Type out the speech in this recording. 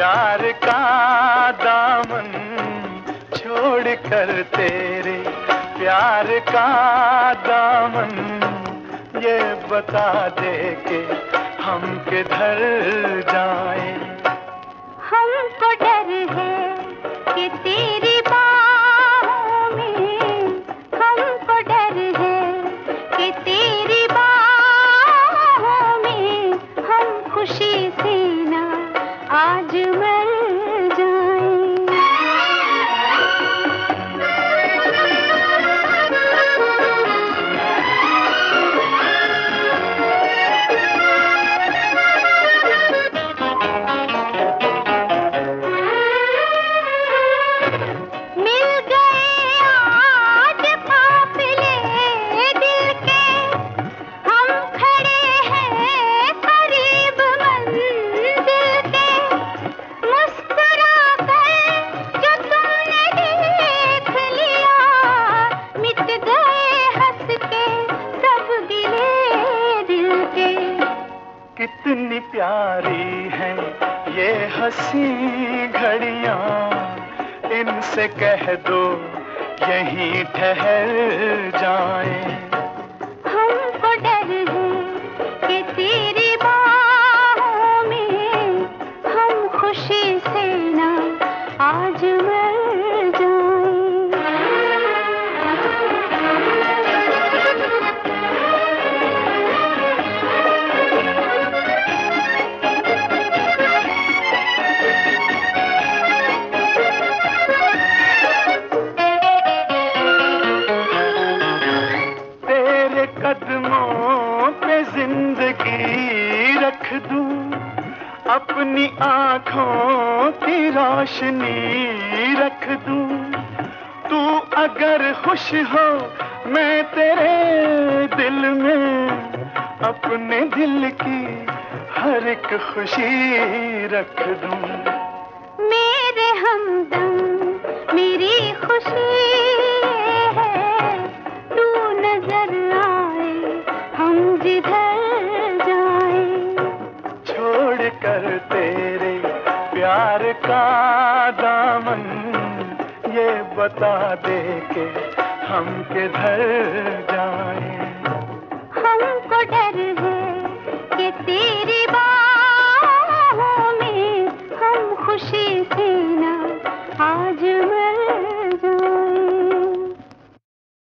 प्यार का दामन छोड़ कर तेरे प्यार का दामन ये बता दे के हम किधर जाए? हमको डर है कि कितनी प्यारी है ये हँसी घड़िया। इनसे कह दो यहीं ठहर जाएँ। पे ज़िंदगी रख दूँ, अपनी आँखों की रोशनी रख दूँ। तू अगर खुश हो, मैं तेरे दिल में अपने दिल की हर एक खुशी रख दूँ। मेरे हमदम, मेरी खुशी कर तेरे प्यार का दामन, ये बता दे के हम के घर जाए। हमको डर है कि तेरी बाहों में हम खुशी से ना आज मैं